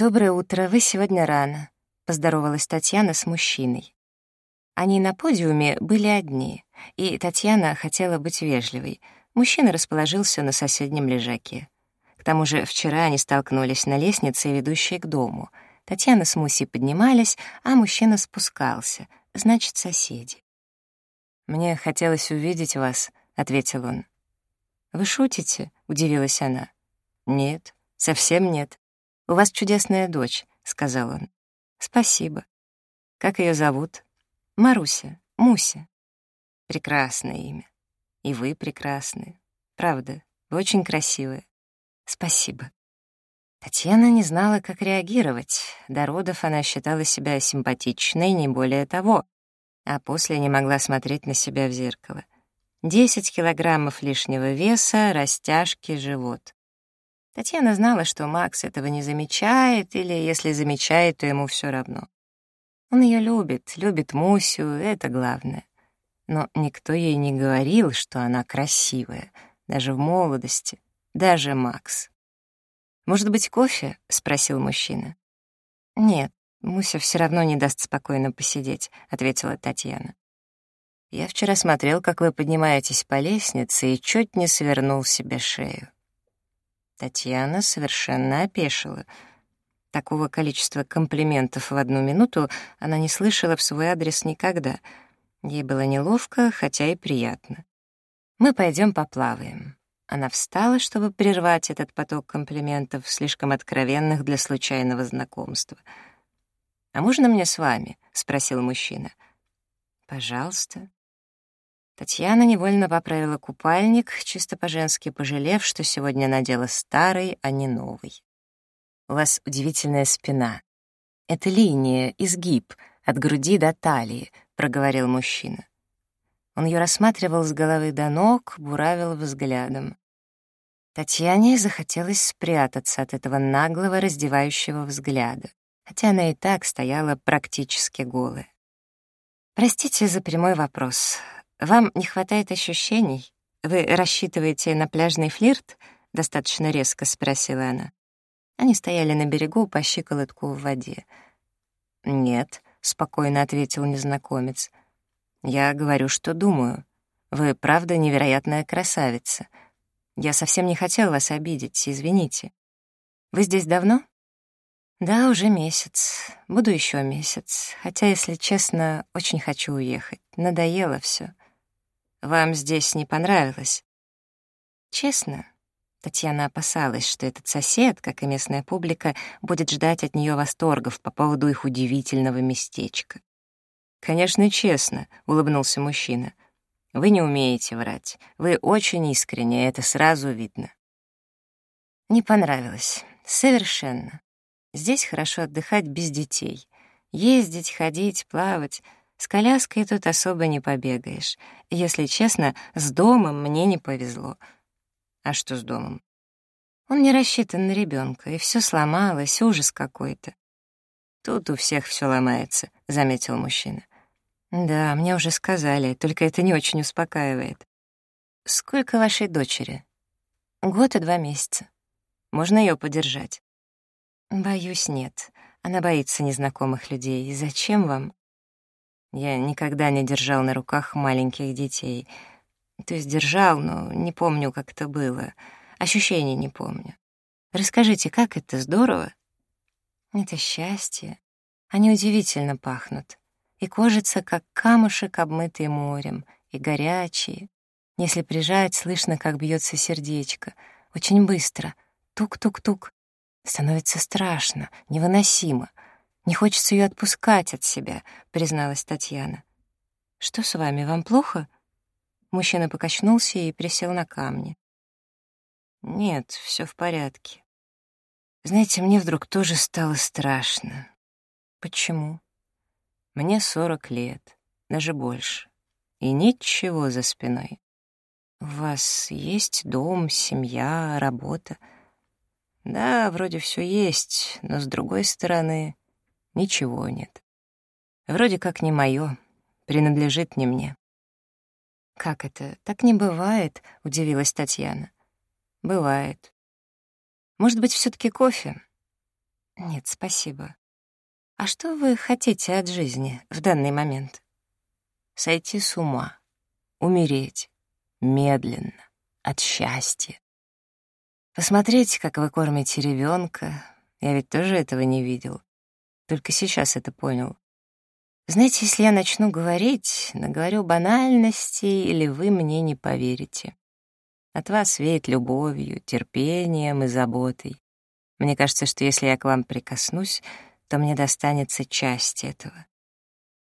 «Доброе утро, вы сегодня рано», — поздоровалась Татьяна с мужчиной. Они на подиуме были одни, и Татьяна хотела быть вежливой. Мужчина расположился на соседнем лежаке. К тому же вчера они столкнулись на лестнице, ведущей к дому. Татьяна с Мусей поднимались, а мужчина спускался, значит, соседи. «Мне хотелось увидеть вас», — ответил он. «Вы шутите?» — удивилась она. «Нет, совсем нет. «У вас чудесная дочь», — сказал он. «Спасибо. Как ее зовут?» «Маруся. Муся». «Прекрасное имя. И вы прекрасны. Правда, вы очень красивая. Спасибо». Татьяна не знала, как реагировать. До родов она считала себя симпатичной, не более того, а после не могла смотреть на себя в зеркало. Десять килограммов лишнего веса, растяжки, живот. Татьяна знала, что Макс этого не замечает, или если замечает, то ему все равно. Он ее любит, любит Мусю, это главное. Но никто ей не говорил, что она красивая, даже в молодости, даже Макс. «Может быть, кофе?» — спросил мужчина. «Нет, Муся все равно не даст спокойно посидеть», — ответила Татьяна. «Я вчера смотрел, как вы поднимаетесь по лестнице, и чуть не свернул себе шею». Татьяна совершенно опешила. Такого количества комплиментов в одну минуту она не слышала в свой адрес никогда. Ей было неловко, хотя и приятно. «Мы пойдем поплаваем». Она встала, чтобы прервать этот поток комплиментов, слишком откровенных для случайного знакомства. «А можно мне с вами?» — спросил мужчина. «Пожалуйста». Татьяна невольно поправила купальник, чисто по-женски пожалев, что сегодня надела старый, а не новый. «У вас удивительная спина. Это линия, изгиб, от груди до талии», — проговорил мужчина. Он ее рассматривал с головы до ног, буравил взглядом. Татьяне захотелось спрятаться от этого наглого, раздевающего взгляда, хотя она и так стояла практически голая. «Простите за прямой вопрос. Вам не хватает ощущений? Вы рассчитываете на пляжный флирт?» — достаточно резко спросила она. Они стояли на берегу по щиколотку в воде. «Нет», — спокойно ответил незнакомец. «Я говорю, что думаю. Вы правда невероятная красавица. Я совсем не хотел вас обидеть, извините. Вы здесь давно?» «Да, уже месяц. Буду еще месяц. Хотя, если честно, очень хочу уехать. Надоело все. Вам здесь не понравилось?» Честно, Татьяна опасалась, что этот сосед, как и местная публика, будет ждать от нее восторгов по поводу их удивительного местечка. «Конечно, честно», — улыбнулся мужчина. «Вы не умеете врать. Вы очень искренне, это сразу видно». Не понравилось. Совершенно. Здесь хорошо отдыхать без детей. Ездить, ходить, плавать — с коляской тут особо не побегаешь. Если честно, с домом мне не повезло. А что с домом? Он не рассчитан на ребенка, и все сломалось, ужас какой-то. Тут у всех все ломается, заметил мужчина. Да, мне уже сказали, только это не очень успокаивает. Сколько вашей дочери? Год и два месяца. Можно ее подержать? Боюсь, нет. Она боится незнакомых людей. Зачем вам? Я никогда не держал на руках маленьких детей. То есть держал, но не помню, как это было. Ощущений не помню. Расскажите, как это здорово? Это счастье. Они удивительно пахнут. И кожица, как камушек, обмытый морем, и горячие. Если прижать, слышно, как бьется сердечко. Очень быстро. Тук-тук-тук. Становится страшно, невыносимо — не хочется ее отпускать от себя», — призналась Татьяна. «Что с вами, вам плохо?» Мужчина покачнулся и присел на камни. «Нет, все в порядке. Знаете, мне вдруг тоже стало страшно. Почему? Мне сорок лет, даже больше, и ничего за спиной. У вас есть дом, семья, работа?» «Да, вроде все есть, но с другой стороны...» ничего нет. Вроде как не мое, принадлежит не мне. «Как это? Так не бывает», — удивилась Татьяна. «Бывает. Может быть, все таки кофе?» «Нет, спасибо. А что вы хотите от жизни в данный момент?» «Сойти с ума, умереть, медленно, от счастья. Посмотреть, как вы кормите ребенка. Я ведь тоже этого не видел. Только сейчас это понял. Знаете, если я начну говорить, наговорю банальности, или вы мне не поверите. От вас веет любовью, терпением и заботой. Мне кажется, что если я к вам прикоснусь, то мне достанется часть этого.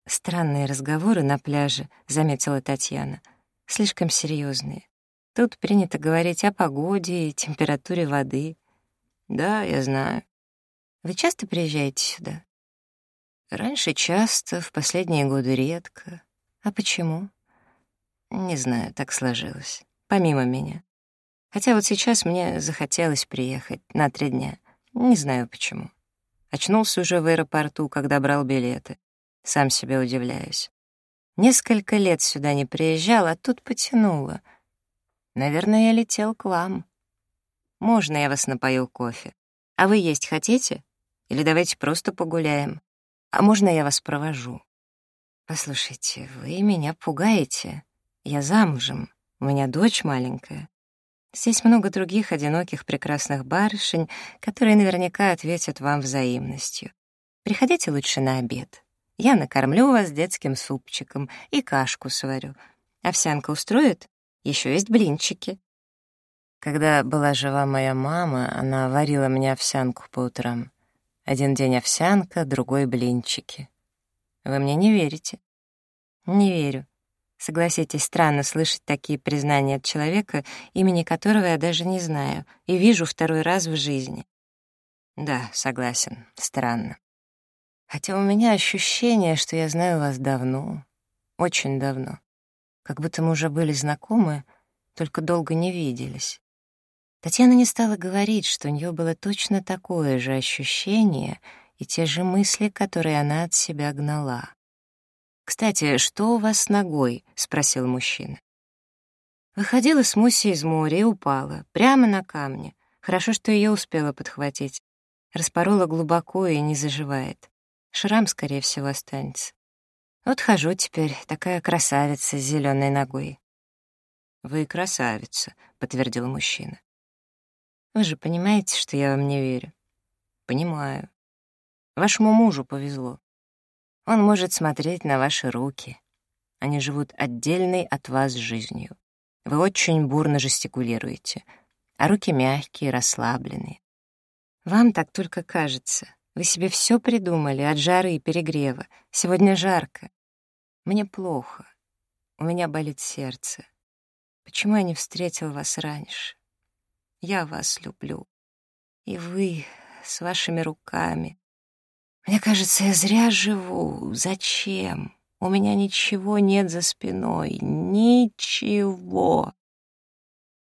Странные разговоры на пляже, заметила Татьяна. Слишком серьезные. Тут принято говорить о погоде и температуре воды. Да, я знаю. Вы часто приезжаете сюда? Раньше часто, в последние годы редко. А почему? Не знаю, так сложилось. Помимо меня. Хотя вот сейчас мне захотелось приехать на три дня. Не знаю почему. Очнулся уже в аэропорту, когда брал билеты. Сам себе удивляюсь. Несколько лет сюда не приезжал, а тут потянуло. Наверное, я летел к вам. Можно я вас напою кофе? А вы есть хотите? Или давайте просто погуляем? А можно я вас провожу? Послушайте, вы меня пугаете. Я замужем, у меня дочь маленькая. Здесь много других одиноких прекрасных барышень, которые наверняка ответят вам взаимностью. Приходите лучше на обед. Я накормлю вас детским супчиком и кашку сварю. Овсянка устроит? Еще есть блинчики. Когда была жива моя мама, она варила мне овсянку по утрам. Один день овсянка, другой блинчики. Вы мне не верите? Не верю. Согласитесь, странно слышать такие признания от человека, имени которого я даже не знаю и вижу второй раз в жизни. Да, согласен, странно. Хотя у меня ощущение, что я знаю вас давно, очень давно. Как будто мы уже были знакомы, только долго не виделись. Татьяна не стала говорить, что у нее было точно такое же ощущение и те же мысли, которые она от себя гнала. «Кстати, что у вас с ногой?» — спросил мужчина. Выходила с Муси из моря и упала, прямо на камне. Хорошо, что ее успела подхватить. Распорола глубоко и не заживает. Шрам, скорее всего, останется. Вот хожу теперь, такая красавица с зеленой ногой. «Вы красавица», — подтвердил мужчина. Вы же понимаете, что я вам не верю? Понимаю. Вашему мужу повезло. Он может смотреть на ваши руки. Они живут отдельной от вас жизнью. Вы очень бурно жестикулируете, а руки мягкие, расслабленные. Вам так только кажется. Вы себе все придумали от жары и перегрева. Сегодня жарко. Мне плохо. У меня болит сердце. Почему я не встретил вас раньше? Я вас люблю. И вы с вашими руками. Мне кажется, я зря живу. Зачем? У меня ничего нет за спиной. Ничего.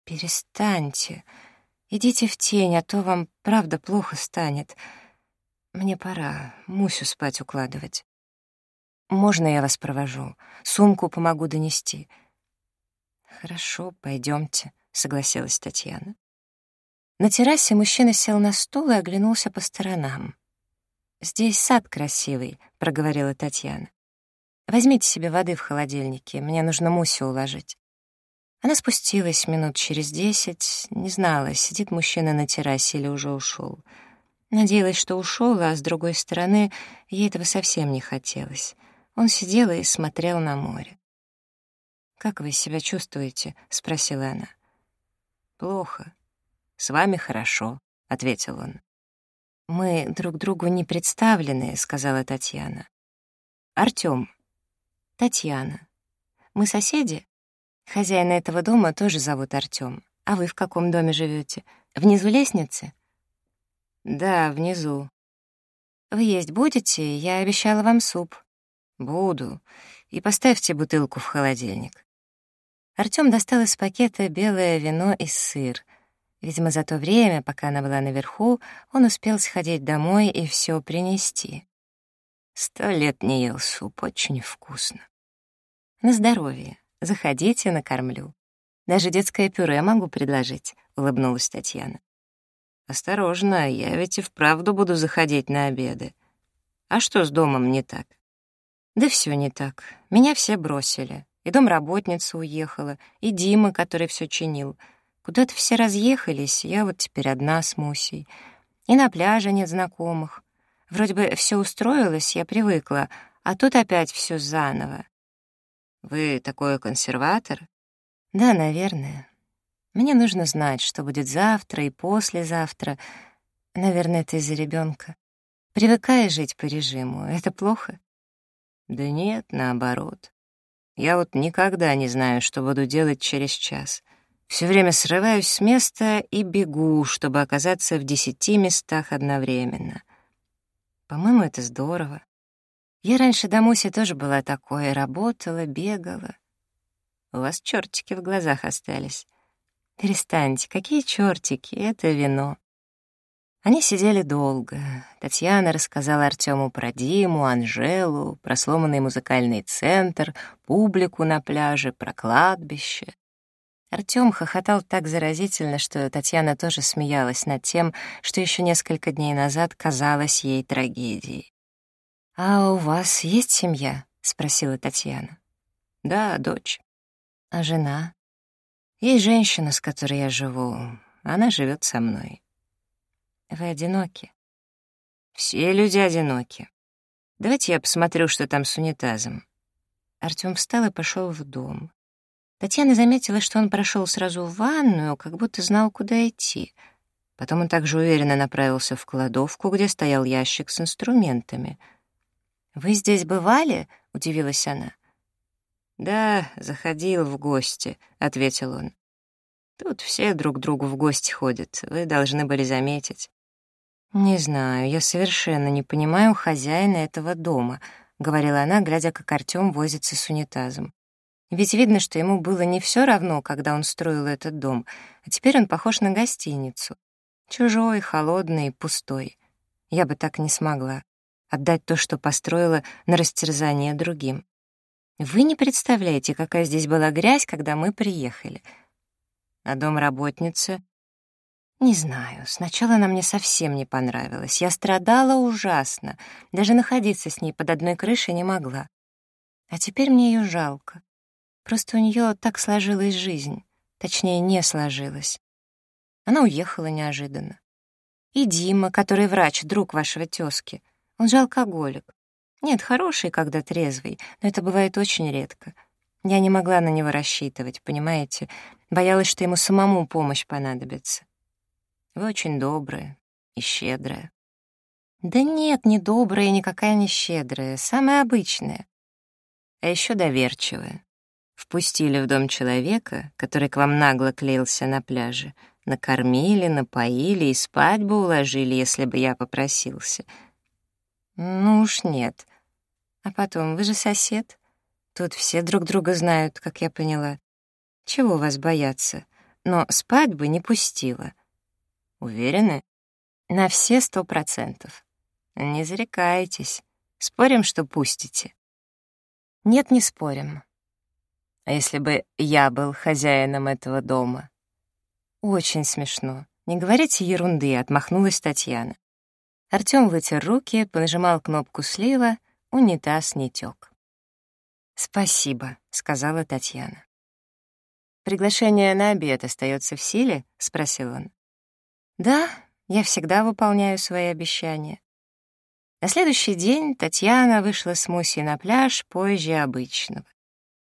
Перестаньте. Идите в тень, а то вам правда плохо станет. Мне пора Мусю спать укладывать. Можно я вас провожу? Сумку помогу донести. Хорошо, пойдемте, согласилась Татьяна. На террасе мужчина сел на стул и оглянулся по сторонам. «Здесь сад красивый», — проговорила Татьяна. «Возьмите себе воды в холодильнике, мне нужно Мусю уложить». Она спустилась минут через десять, не знала, сидит мужчина на террасе или уже ушел. Надеялась, что ушел, а с другой стороны, ей этого совсем не хотелось. Он сидел и смотрел на море. «Как вы себя чувствуете?» — спросила она. «Плохо. «С вами хорошо», — ответил он. «Мы друг другу не представлены», — сказала Татьяна. «Артём». «Татьяна». «Мы соседи?» «Хозяина этого дома тоже зовут Артём. А вы в каком доме живёте? Внизу лестницы?» «Да, внизу». «Вы есть будете? Я обещала вам суп». «Буду. И поставьте бутылку в холодильник». Артём достал из пакета белое вино и сыр, Видимо, за то время, пока она была наверху, он успел сходить домой и все принести. Сто лет не ел суп, очень вкусно. На здоровье. Заходите, накормлю. Даже детское пюре могу предложить, — улыбнулась Татьяна. «Осторожно, я ведь и вправду буду заходить на обеды. А что с домом не так?» «Да все не так. Меня все бросили. И домработница уехала, и Дима, который все чинил, Куда-то все разъехались, я вот теперь одна с Мусей. И на пляже нет знакомых. Вроде бы все устроилось, я привыкла, а тут опять все заново. Вы такой консерватор? Да, наверное. Мне нужно знать, что будет завтра и послезавтра. Наверное, это из-за ребенка. Привыкая жить по режиму, это плохо? Да нет, наоборот. Я вот никогда не знаю, что буду делать через час — все время срываюсь с места и бегу, чтобы оказаться в десяти местах одновременно. По-моему, это здорово. Я раньше до Муси тоже была такой, работала, бегала. У вас чертики в глазах остались. Перестаньте, какие чертики, это вино. Они сидели долго. Татьяна рассказала Артему про Диму, Анжелу, про сломанный музыкальный центр, публику на пляже, про кладбище. Артём хохотал так заразительно, что Татьяна тоже смеялась над тем, что еще несколько дней назад казалось ей трагедией. «А у вас есть семья?» — спросила Татьяна. «Да, дочь». «А жена?» «Есть женщина, с которой я живу. Она живет со мной». «Вы одиноки?» «Все люди одиноки. Давайте я посмотрю, что там с унитазом». Артём встал и пошел в дом. Татьяна заметила, что он прошел сразу в ванную, как будто знал, куда идти. Потом он также уверенно направился в кладовку, где стоял ящик с инструментами. «Вы здесь бывали?» — удивилась она. «Да, заходил в гости», — ответил он. «Тут все друг другу в гости ходят, вы должны были заметить». «Не знаю, я совершенно не понимаю хозяина этого дома», — говорила она, глядя, как Артём возится с унитазом. Ведь видно, что ему было не все равно, когда он строил этот дом, а теперь он похож на гостиницу. Чужой, холодный, пустой. Я бы так не смогла. Отдать то, что построила, на растерзание другим. Вы не представляете, какая здесь была грязь, когда мы приехали. А дом работницы? Не знаю. Сначала она мне совсем не понравилась. Я страдала ужасно. Даже находиться с ней под одной крышей не могла. А теперь мне ее жалко. Просто у нее так сложилась жизнь. Точнее, не сложилась. Она уехала неожиданно. И Дима, который врач, друг вашего тёзки, он же алкоголик. Нет, хороший, когда трезвый, но это бывает очень редко. Я не могла на него рассчитывать, понимаете? Боялась, что ему самому помощь понадобится. Вы очень добрая и щедрая. Да нет, не добрая, никакая не щедрая, самая обычная. А ещё доверчивая впустили в дом человека, который к вам нагло клеился на пляже, накормили, напоили и спать бы уложили, если бы я попросился. Ну уж нет. А потом, вы же сосед. Тут все друг друга знают, как я поняла. Чего вас бояться? Но спать бы не пустила. Уверены? На все сто процентов. Не зарекайтесь. Спорим, что пустите? Нет, не спорим. А если бы я был хозяином этого дома? Очень смешно. Не говорите ерунды, отмахнулась Татьяна. Артём вытер руки, понажимал кнопку слива, унитаз не тёк. «Спасибо», — сказала Татьяна. «Приглашение на обед остаётся в силе?» — спросил он. «Да, я всегда выполняю свои обещания». На следующий день Татьяна вышла с Мусей на пляж позже обычного.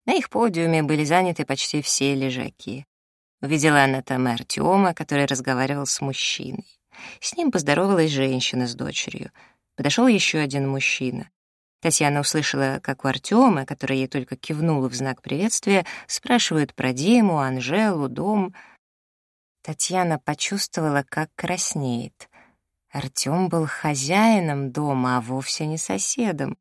На их подиуме были заняты почти все лежаки. Увидела она там и Артёма, который разговаривал с мужчиной. С ним поздоровалась женщина с дочерью. Подошел еще один мужчина. Татьяна услышала, как у Артёма, который ей только кивнул в знак приветствия, спрашивают про Диму, Анжелу, дом. Татьяна почувствовала, как краснеет. Артём был хозяином дома, а вовсе не соседом.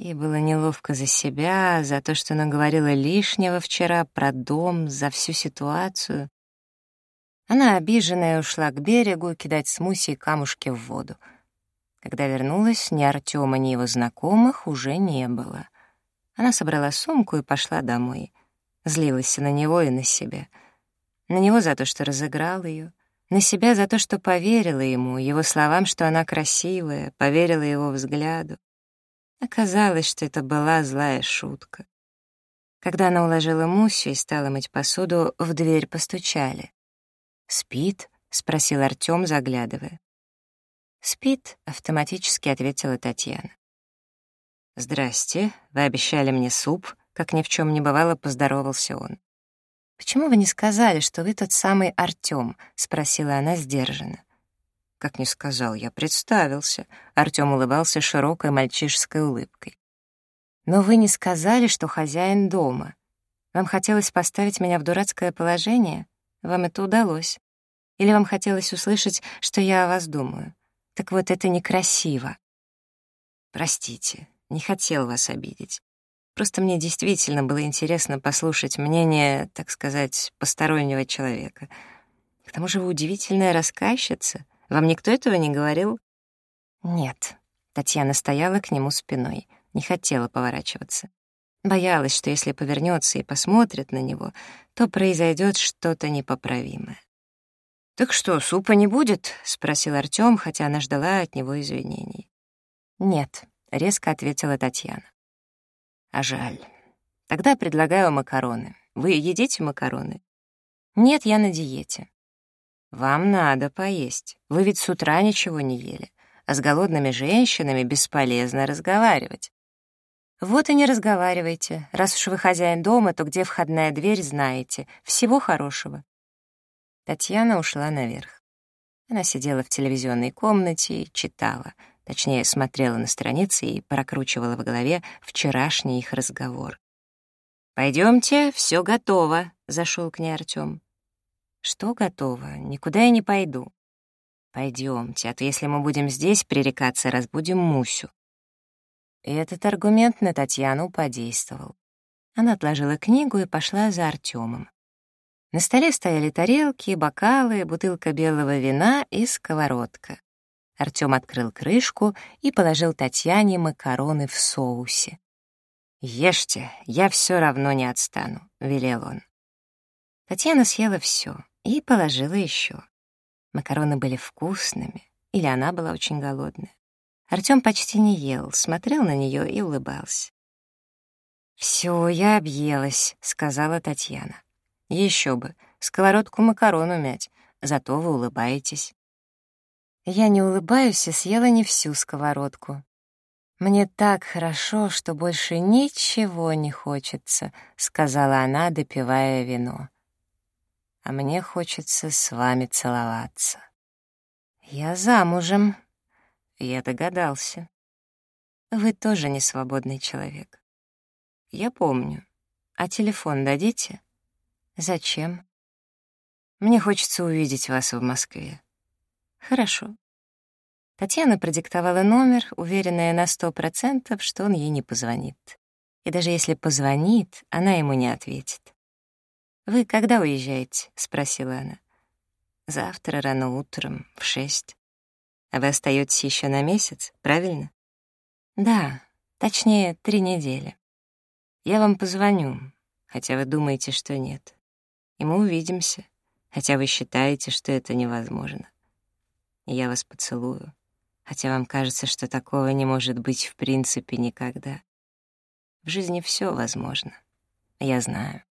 Ей было неловко за себя, за то, что она говорила лишнего вчера про дом, за всю ситуацию. Она, обиженная, ушла к берегу кидать смуси и камушки в воду. Когда вернулась, ни Артема, ни его знакомых уже не было. Она собрала сумку и пошла домой. Злилась на него и на себя. На него за то, что разыграл ее. На себя за то, что поверила ему, его словам, что она красивая, поверила его взгляду. Оказалось, что это была злая шутка. Когда она уложила Мусю и стала мыть посуду, в дверь постучали. «Спит?» — спросил Артём, заглядывая. «Спит», — автоматически ответила Татьяна. «Здрасте, вы обещали мне суп», — как ни в чем не бывало, поздоровался он. «Почему вы не сказали, что вы тот самый Артём?» — спросила она сдержанно. Как не сказал, я представился. Артём улыбался широкой мальчишеской улыбкой. Но вы не сказали, что хозяин дома. Вам хотелось поставить меня в дурацкое положение? Вам это удалось? Или вам хотелось услышать, что я о вас думаю? Так вот, это некрасиво. Простите, не хотел вас обидеть. Просто мне действительно было интересно послушать мнение, так сказать, постороннего человека. К тому же вы удивительная рассказчица — вам никто этого не говорил?» «Нет». Татьяна стояла к нему спиной, не хотела поворачиваться. Боялась, что если повернется и посмотрит на него, то произойдет что-то непоправимое. «Так что, супа не будет?» — спросил Артём, хотя она ждала от него извинений. «Нет», — резко ответила Татьяна. «А жаль. Тогда предлагаю макароны. Вы едите макароны?» «Нет, я на диете». «Вам надо поесть. Вы ведь с утра ничего не ели, а с голодными женщинами бесполезно разговаривать». «Вот и не разговаривайте. Раз уж вы хозяин дома, то где входная дверь, знаете. Всего хорошего». Татьяна ушла наверх. Она сидела в телевизионной комнате и читала, точнее, смотрела на страницы и прокручивала в голове вчерашний их разговор. «Пойдемте, все готово», — зашел к ней Артем. «Что готово? Никуда я не пойду». «Пойдемте, а то если мы будем здесь пререкаться, разбудим Мусю». Этот аргумент на Татьяну подействовал. Она отложила книгу и пошла за Артемом. На столе стояли тарелки, бокалы, бутылка белого вина и сковородка. Артём открыл крышку и положил Татьяне макароны в соусе. «Ешьте, я все равно не отстану», — велел он. Татьяна съела все: и положила еще. Макароны были вкусными, или она была очень голодная. Артём почти не ел, смотрел на неё и улыбался. Всё, я объелась», — сказала Татьяна. Ещё бы, сковородку макарон умять, зато вы улыбаетесь». Я не улыбаюсь и съела не всю сковородку. «Мне так хорошо, что больше ничего не хочется», — сказала она, допивая вино а мне хочется с вами целоваться. Я замужем. Я догадался. Вы тоже не свободный человек. Я помню. А телефон дадите? Зачем? Мне хочется увидеть вас в Москве. Хорошо. Татьяна продиктовала номер, уверенная на сто процентов, что он ей не позвонит. И даже если позвонит, она ему не ответит. «Вы когда уезжаете?» — спросила она. «Завтра рано утром, в шесть. А вы остаетесь еще на месяц, правильно?» «Да, точнее, три недели. Я вам позвоню, хотя вы думаете, что нет. И мы увидимся, хотя вы считаете, что это невозможно. И я вас поцелую, хотя вам кажется, что такого не может быть в принципе никогда. В жизни все возможно, я знаю.